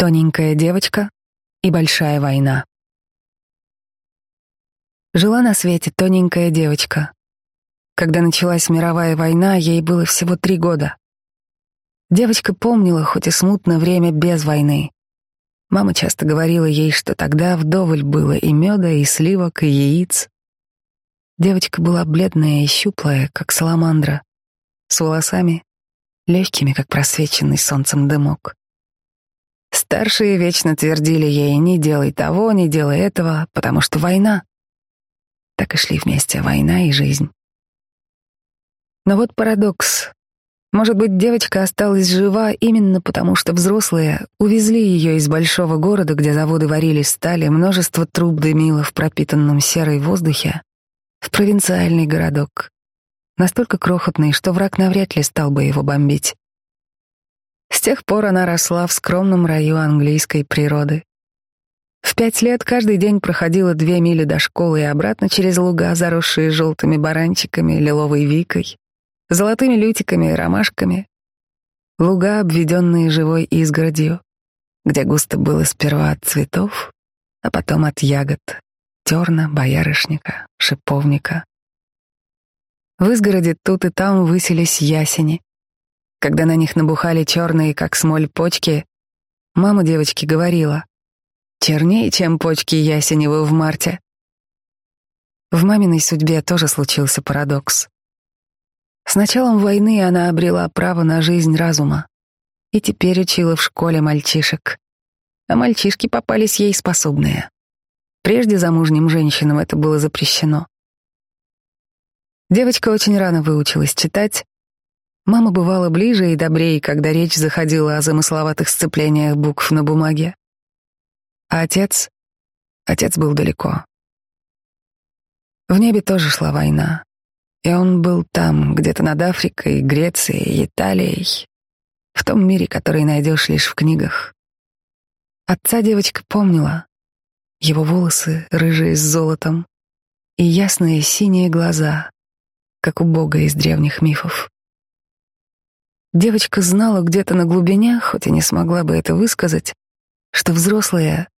Тоненькая девочка и большая война. Жила на свете тоненькая девочка. Когда началась мировая война, ей было всего три года. Девочка помнила, хоть и смутно, время без войны. Мама часто говорила ей, что тогда вдоволь было и меда, и сливок, и яиц. Девочка была бледная и щуплая, как саламандра, с волосами, легкими, как просвеченный солнцем дымок. Старшие вечно твердили ей «не делай того, не делай этого, потому что война». Так и шли вместе война и жизнь. Но вот парадокс. Может быть, девочка осталась жива именно потому, что взрослые увезли ее из большого города, где заводы варили стали, множество труб дымило в пропитанном серой воздухе, в провинциальный городок, настолько крохотный, что враг навряд ли стал бы его бомбить. Тех пор она росла в скромном раю английской природы. В пять лет каждый день проходила две мили до школы и обратно через луга, заросшие желтыми баранчиками, лиловой викой, золотыми лютиками и ромашками. Луга, обведенные живой изгородью, где густо было сперва от цветов, а потом от ягод, терна, боярышника, шиповника. В изгороде тут и там высились ясени, когда на них набухали черные, как смоль, почки, мама девочки говорила, «Чернее, чем почки ясеневы в марте». В маминой судьбе тоже случился парадокс. С началом войны она обрела право на жизнь разума и теперь учила в школе мальчишек. А мальчишки попались ей способные. Прежде замужним женщинам это было запрещено. Девочка очень рано выучилась читать, Мама бывала ближе и добрее, когда речь заходила о замысловатых сцеплениях букв на бумаге. А отец? Отец был далеко. В небе тоже шла война, и он был там, где-то над Африкой, Грецией, Италией, в том мире, который найдешь лишь в книгах. Отца девочка помнила. Его волосы, рыжие с золотом, и ясные синие глаза, как у бога из древних мифов. Девочка знала где-то на глубине, хоть и не смогла бы это высказать, что взрослые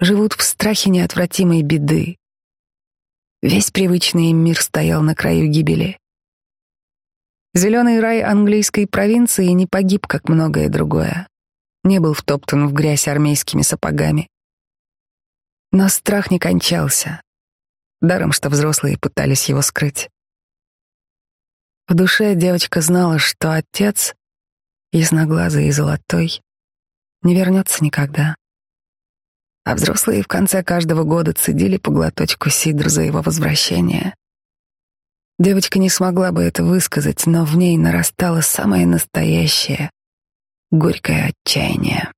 живут в страхе неотвратимой беды. Весь привычный им мир стоял на краю гибели. Зеленый рай английской провинции не погиб, как многое другое. Не был втоптан в грязь армейскими сапогами. Но страх не кончался. Даром, что взрослые пытались его скрыть. В душе девочка знала, что отец, ясноглазый и золотой, не вернется никогда. А взрослые в конце каждого года цедили по глоточку сидр за его возвращение. Девочка не смогла бы это высказать, но в ней нарастало самое настоящее, горькое отчаяние.